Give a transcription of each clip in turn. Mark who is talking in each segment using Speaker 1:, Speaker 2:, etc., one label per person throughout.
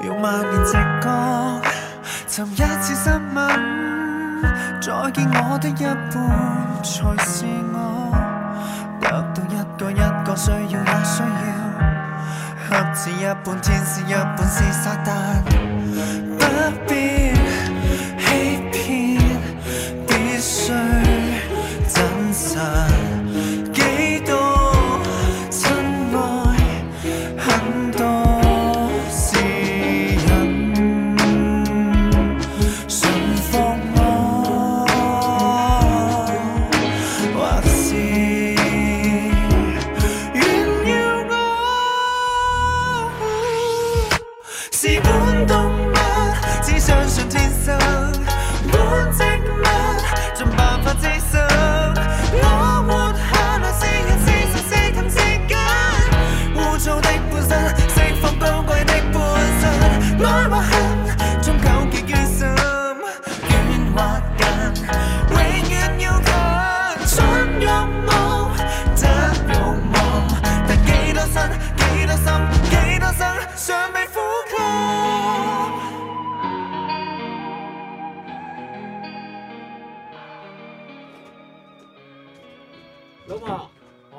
Speaker 1: 用万年直觉寻一次失吻，再见我的一半才是我，得到一个一个需要也需要，合字一半天使一半是撒旦。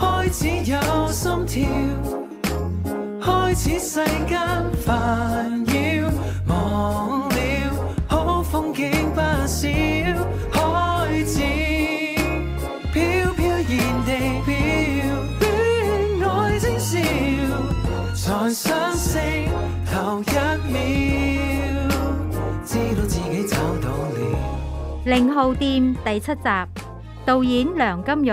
Speaker 1: 开始有心跳，开始世间烦扰忘了，好风景不少，开始飘飘然地飘，恋爱精笑，才相识头一秒，知道自己找到了。
Speaker 2: 零号店
Speaker 3: 第七集，导演梁金玉。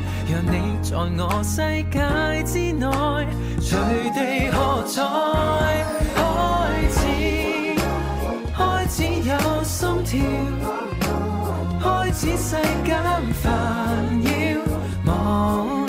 Speaker 4: 让你在我
Speaker 5: 世界
Speaker 6: 之
Speaker 7: 内，
Speaker 8: 随地
Speaker 6: 喝彩。开始，开始有心跳，开始世间烦扰。忘。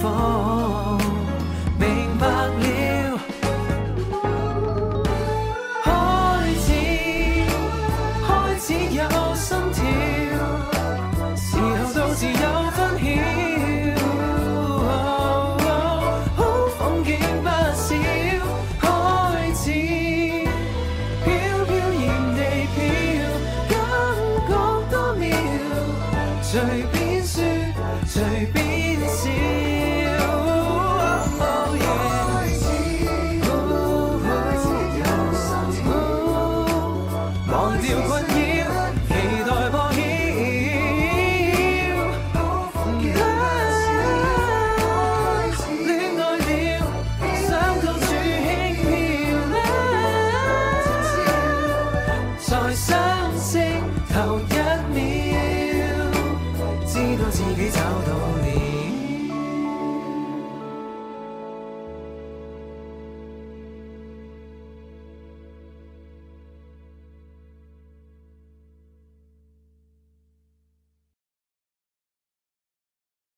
Speaker 9: 风明
Speaker 6: 白了，开始，开始有心跳，时候到时有分晓。好风景不少，开始，飘飘然地飘，感觉多妙，随便说，随便笑。